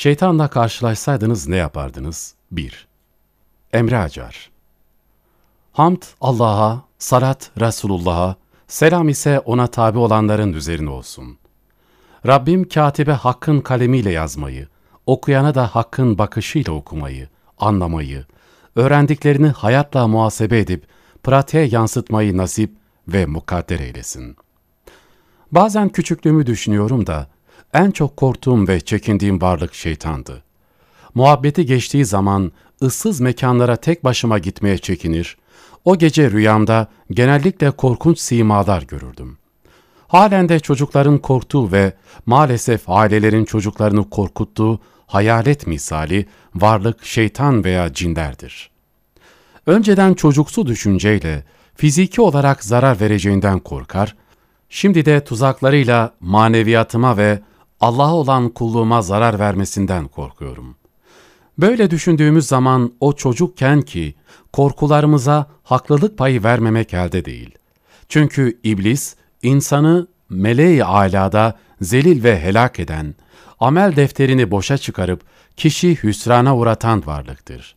Şeytanla karşılaşsaydınız ne yapardınız? 1. Emre Acar Hamd Allah'a, salat Resulullah'a, selam ise ona tabi olanların üzerine olsun. Rabbim katibe hakkın kalemiyle yazmayı, okuyana da hakkın bakışıyla okumayı, anlamayı, öğrendiklerini hayatla muhasebe edip pratiğe yansıtmayı nasip ve mukadder eylesin. Bazen küçüklüğümü düşünüyorum da en çok korktuğum ve çekindiğim varlık şeytandı. Muhabbeti geçtiği zaman ıssız mekanlara tek başıma gitmeye çekinir, o gece rüyamda genellikle korkunç simalar görürdüm. Halen de çocukların korktuğu ve maalesef ailelerin çocuklarını korkuttuğu hayalet misali varlık şeytan veya cinlerdir. Önceden çocuksu düşünceyle fiziki olarak zarar vereceğinden korkar, şimdi de tuzaklarıyla maneviyatıma ve Allah'a olan kulluğuma zarar vermesinden korkuyorum. Böyle düşündüğümüz zaman o çocukken ki korkularımıza haklılık payı vermemek elde değil. Çünkü iblis insanı meleği alada zelil ve helak eden, amel defterini boşa çıkarıp kişi hüsrana uğratan varlıktır.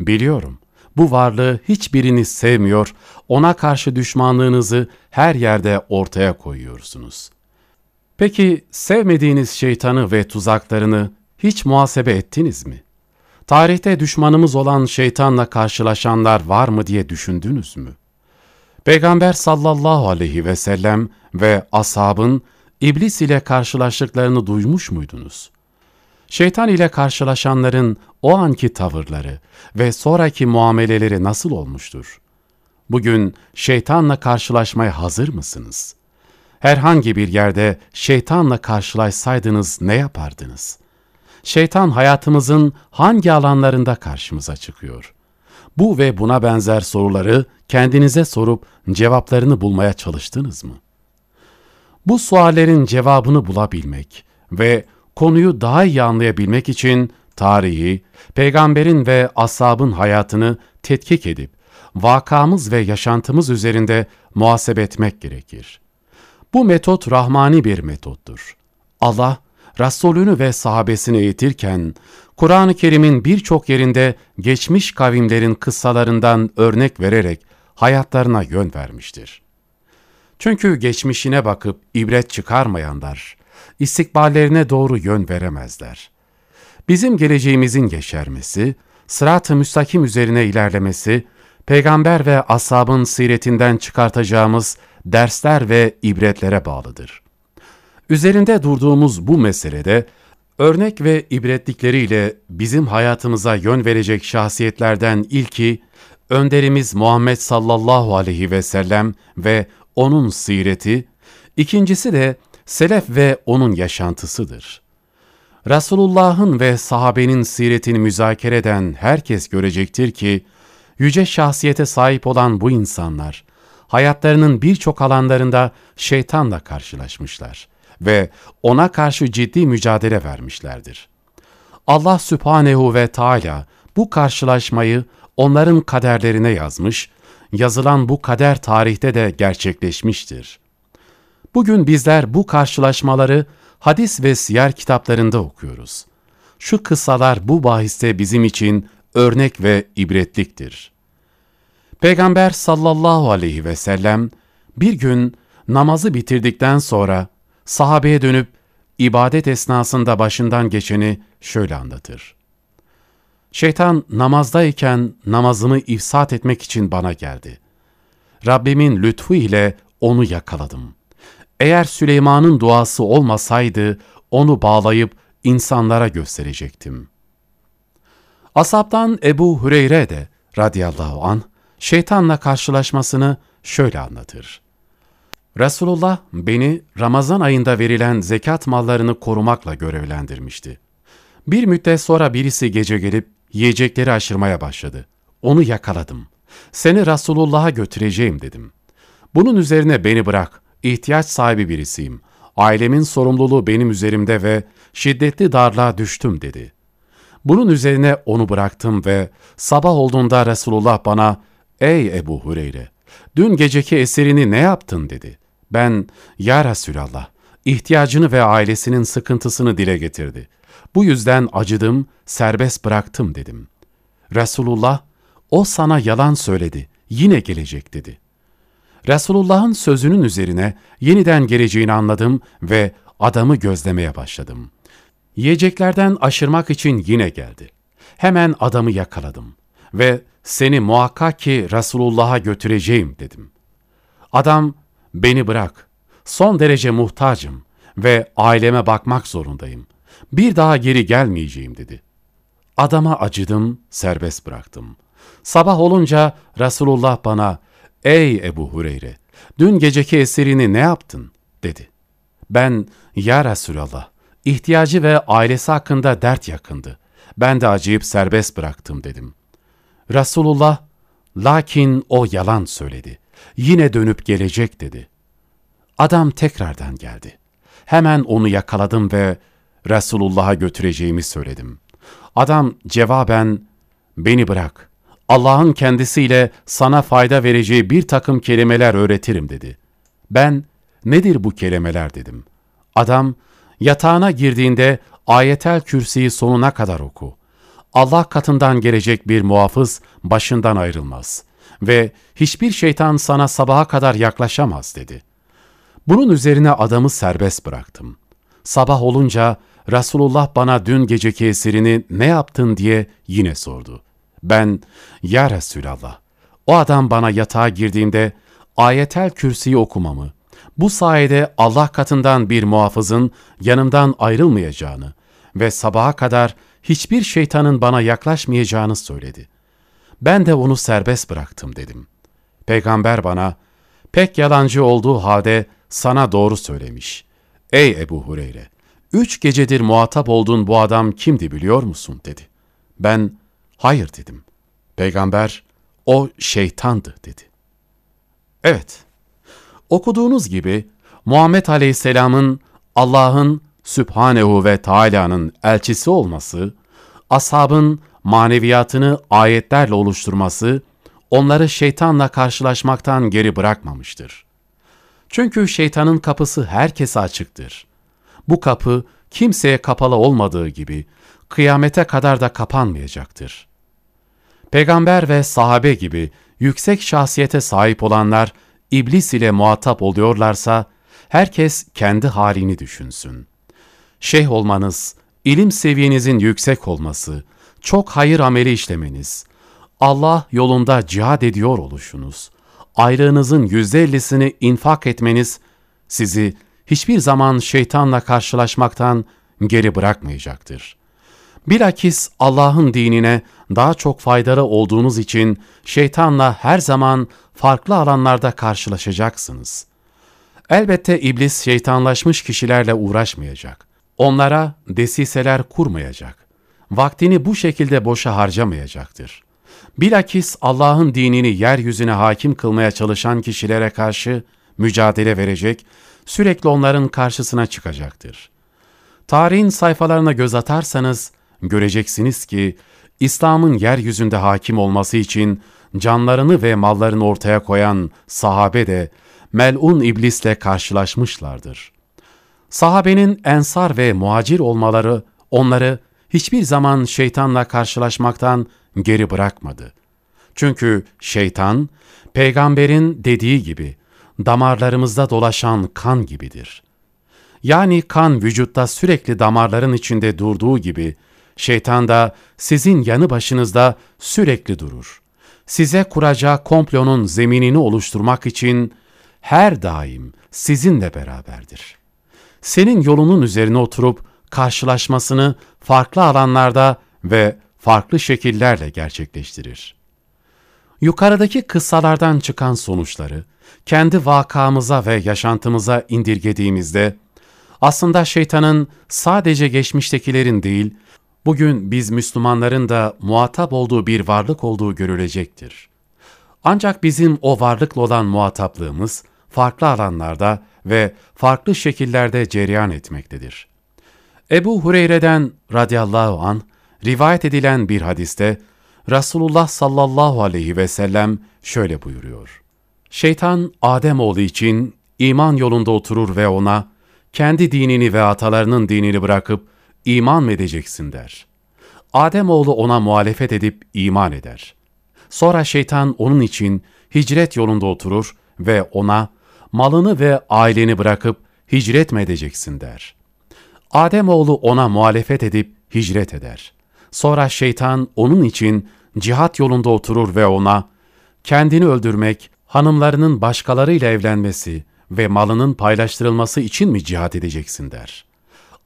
Biliyorum, bu varlığı hiçbiriniz sevmiyor, ona karşı düşmanlığınızı her yerde ortaya koyuyorsunuz. Peki sevmediğiniz şeytanı ve tuzaklarını hiç muhasebe ettiniz mi? Tarihte düşmanımız olan şeytanla karşılaşanlar var mı diye düşündünüz mü? Peygamber sallallahu aleyhi ve sellem ve ashabın iblis ile karşılaştıklarını duymuş muydunuz? Şeytan ile karşılaşanların o anki tavırları ve sonraki muameleleri nasıl olmuştur? Bugün şeytanla karşılaşmaya hazır mısınız? Herhangi bir yerde şeytanla karşılaşsaydınız ne yapardınız? Şeytan hayatımızın hangi alanlarında karşımıza çıkıyor? Bu ve buna benzer soruları kendinize sorup cevaplarını bulmaya çalıştınız mı? Bu suallerin cevabını bulabilmek ve konuyu daha iyi anlayabilmek için tarihi, peygamberin ve ashabın hayatını tetkik edip vakamız ve yaşantımız üzerinde muhasebe etmek gerekir. Bu metot rahmani bir metottur. Allah, Resulünü ve sahabesini eğitirken, Kur'an-ı Kerim'in birçok yerinde geçmiş kavimlerin kıssalarından örnek vererek hayatlarına yön vermiştir. Çünkü geçmişine bakıp ibret çıkarmayanlar, istikballerine doğru yön veremezler. Bizim geleceğimizin yeşermesi, sırat-ı müstakim üzerine ilerlemesi, peygamber ve ashabın siretinden çıkartacağımız dersler ve ibretlere bağlıdır. Üzerinde durduğumuz bu meselede, örnek ve ibretlikleriyle bizim hayatımıza yön verecek şahsiyetlerden ilki, önderimiz Muhammed sallallahu aleyhi ve sellem ve onun sireti, ikincisi de selef ve onun yaşantısıdır. Resulullah'ın ve sahabenin siretini müzakere eden herkes görecektir ki, yüce şahsiyete sahip olan bu insanlar, hayatlarının birçok alanlarında şeytanla karşılaşmışlar ve ona karşı ciddi mücadele vermişlerdir. Allah Sübhanehu ve Teala bu karşılaşmayı onların kaderlerine yazmış, yazılan bu kader tarihte de gerçekleşmiştir. Bugün bizler bu karşılaşmaları hadis ve siyer kitaplarında okuyoruz. Şu kıssalar bu bahiste bizim için örnek ve ibretliktir. Peygamber sallallahu aleyhi ve sellem bir gün namazı bitirdikten sonra sahabeye dönüp ibadet esnasında başından geçeni şöyle anlatır. Şeytan namazdayken namazımı ifsat etmek için bana geldi. Rabbimin lütfu ile onu yakaladım. Eğer Süleyman'ın duası olmasaydı onu bağlayıp insanlara gösterecektim. Asaptan Ebu Hüreyre de radıyallahu an şeytanla karşılaşmasını şöyle anlatır. Resulullah beni Ramazan ayında verilen zekat mallarını korumakla görevlendirmişti. Bir müddet sonra birisi gece gelip yiyecekleri aşırmaya başladı. Onu yakaladım. Seni Resulullah'a götüreceğim dedim. Bunun üzerine beni bırak, ihtiyaç sahibi birisiyim. Ailemin sorumluluğu benim üzerimde ve şiddetli darlığa düştüm dedi. Bunun üzerine onu bıraktım ve sabah olduğunda Resulullah bana, ''Ey Ebu Hureyre, dün geceki eserini ne yaptın?'' dedi. Ben, ''Ya Resulallah, ihtiyacını ve ailesinin sıkıntısını dile getirdi. Bu yüzden acıdım, serbest bıraktım dedim. Resulullah, o sana yalan söyledi, yine gelecek dedi. Resulullah'ın sözünün üzerine yeniden geleceğini anladım ve adamı gözlemeye başladım. Yiyeceklerden aşırmak için yine geldi. Hemen adamı yakaladım ve seni muhakkak ki Resulullah'a götüreceğim dedim. Adam, beni bırak, son derece muhtacım ve aileme bakmak zorundayım. Bir daha geri gelmeyeceğim dedi. Adama acıdım, serbest bıraktım. Sabah olunca Resulullah bana, ''Ey Ebu Hureyre, dün geceki esirini ne yaptın?'' dedi. Ben, ''Ya Resulallah, ihtiyacı ve ailesi hakkında dert yakındı. Ben de acıyıp serbest bıraktım.'' dedim. Resulullah, ''Lakin o yalan söyledi. Yine dönüp gelecek.'' dedi. Adam tekrardan geldi. Hemen onu yakaladım ve Resulullah'a götüreceğimi söyledim. Adam cevaben, ''Beni bırak, Allah'ın kendisiyle sana fayda vereceği bir takım kelimeler öğretirim.'' dedi. Ben, ''Nedir bu kelimeler?'' dedim. Adam, yatağına girdiğinde ayetel kürsiyi sonuna kadar oku. Allah katından gelecek bir muhafız başından ayrılmaz ve hiçbir şeytan sana sabaha kadar yaklaşamaz dedi. Bunun üzerine adamı serbest bıraktım. Sabah olunca Resulullah bana dün geceki esirini ne yaptın diye yine sordu. Ben, ya Resulallah, o adam bana yatağa girdiğinde ayetel kürsiyi okumamı, bu sayede Allah katından bir muhafızın yanımdan ayrılmayacağını ve sabaha kadar hiçbir şeytanın bana yaklaşmayacağını söyledi. Ben de onu serbest bıraktım dedim. Peygamber bana, pek yalancı olduğu halde sana doğru söylemiş. Ey Ebu Hureyre! Üç gecedir muhatap olduğun bu adam kimdi biliyor musun? dedi. Ben, hayır dedim. Peygamber, o şeytandı dedi. Evet, okuduğunuz gibi Muhammed Aleyhisselam'ın Allah'ın Sübhanehu ve Teala'nın elçisi olması, ashabın maneviyatını ayetlerle oluşturması, onları şeytanla karşılaşmaktan geri bırakmamıştır. Çünkü şeytanın kapısı herkese açıktır. Bu kapı kimseye kapalı olmadığı gibi kıyamete kadar da kapanmayacaktır. Peygamber ve sahabe gibi yüksek şahsiyete sahip olanlar iblis ile muhatap oluyorlarsa herkes kendi halini düşünsün. Şeyh olmanız, ilim seviyenizin yüksek olması, çok hayır ameli işlemeniz, Allah yolunda cihad ediyor oluşunuz, aylığınızın yüzde ellisini infak etmeniz sizi hiçbir zaman şeytanla karşılaşmaktan geri bırakmayacaktır. Bilakis Allah'ın dinine daha çok faydalı olduğunuz için şeytanla her zaman farklı alanlarda karşılaşacaksınız. Elbette iblis şeytanlaşmış kişilerle uğraşmayacak. Onlara desiseler kurmayacak. Vaktini bu şekilde boşa harcamayacaktır. Bilakis Allah'ın dinini yeryüzüne hakim kılmaya çalışan kişilere karşı mücadele verecek, sürekli onların karşısına çıkacaktır. Tarihin sayfalarına göz atarsanız göreceksiniz ki İslam'ın yeryüzünde hakim olması için canlarını ve mallarını ortaya koyan sahabe de melun iblisle karşılaşmışlardır. Sahabenin ensar ve muhacir olmaları onları hiçbir zaman şeytanla karşılaşmaktan geri bırakmadı. Çünkü şeytan, peygamberin dediği gibi damarlarımızda dolaşan kan gibidir. Yani kan vücutta sürekli damarların içinde durduğu gibi, şeytan da sizin yanı başınızda sürekli durur. Size kuracağı komplonun zeminini oluşturmak için her daim sizinle beraberdir. Senin yolunun üzerine oturup karşılaşmasını farklı alanlarda ve farklı şekillerle gerçekleştirir. Yukarıdaki kıssalardan çıkan sonuçları kendi vakamıza ve yaşantımıza indirgediğimizde aslında şeytanın sadece geçmiştekilerin değil, bugün biz Müslümanların da muhatap olduğu bir varlık olduğu görülecektir. Ancak bizim o varlıkla olan muhataplığımız farklı alanlarda ve farklı şekillerde cereyan etmektedir. Ebu Hureyre'den radıyallahu an rivayet edilen bir hadiste Resulullah sallallahu aleyhi ve sellem şöyle buyuruyor. Şeytan Adem oğlu için iman yolunda oturur ve ona kendi dinini ve atalarının dinini bırakıp iman mı edeceksin der. Ademoğlu ona muhalefet edip iman eder. Sonra şeytan onun için hicret yolunda oturur ve ona malını ve aileni bırakıp hicret mi edeceksin der. Ademoğlu ona muhalefet edip hicret eder. Sonra şeytan onun için cihat yolunda oturur ve ona kendini öldürmek, hanımlarının başkalarıyla evlenmesi ve malının paylaştırılması için mi cihat edeceksin der.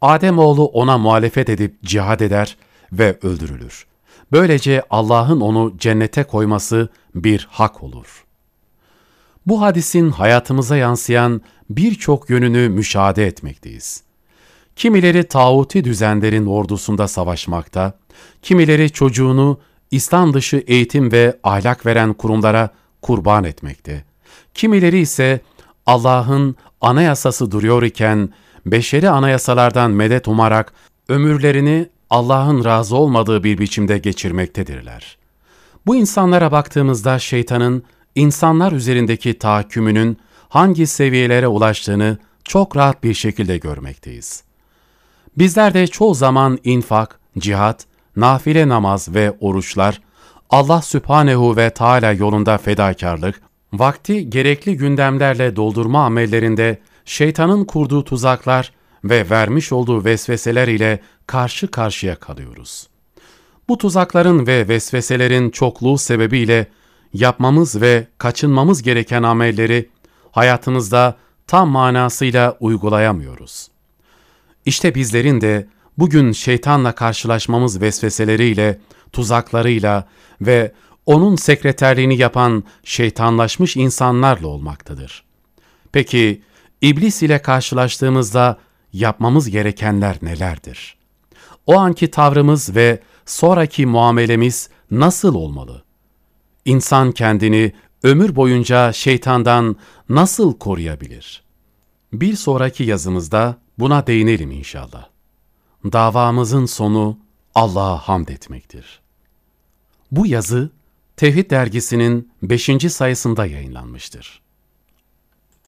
Ademoğlu ona muhalefet edip cihat eder ve öldürülür. Böylece Allah'ın onu cennete koyması bir hak olur. Bu hadisin hayatımıza yansıyan birçok yönünü müşahede etmekteyiz. Kimileri tağuti düzenlerin ordusunda savaşmakta, kimileri çocuğunu İslam dışı eğitim ve ahlak veren kurumlara kurban etmekte. Kimileri ise Allah'ın anayasası duruyor iken beşeri anayasalardan medet umarak ömürlerini Allah'ın razı olmadığı bir biçimde geçirmektedirler. Bu insanlara baktığımızda şeytanın insanlar üzerindeki tahakkümünün hangi seviyelere ulaştığını çok rahat bir şekilde görmekteyiz. Bizler de çoğu zaman infak, cihat, nafile namaz ve oruçlar, Allah Sübhanehu ve Teala yolunda fedakarlık, vakti gerekli gündemlerle doldurma amellerinde şeytanın kurduğu tuzaklar ve vermiş olduğu vesveseler ile karşı karşıya kalıyoruz. Bu tuzakların ve vesveselerin çokluğu sebebiyle yapmamız ve kaçınmamız gereken amelleri hayatımızda tam manasıyla uygulayamıyoruz. İşte bizlerin de bugün şeytanla karşılaşmamız vesveseleriyle, tuzaklarıyla ve onun sekreterliğini yapan şeytanlaşmış insanlarla olmaktadır. Peki iblis ile karşılaştığımızda yapmamız gerekenler nelerdir? O anki tavrımız ve sonraki muamelemiz nasıl olmalı? İnsan kendini ömür boyunca şeytandan nasıl koruyabilir? Bir sonraki yazımızda buna değinelim inşallah. Davamızın sonu Allah'a hamd etmektir. Bu yazı Tevhid dergisinin 5. sayısında yayınlanmıştır.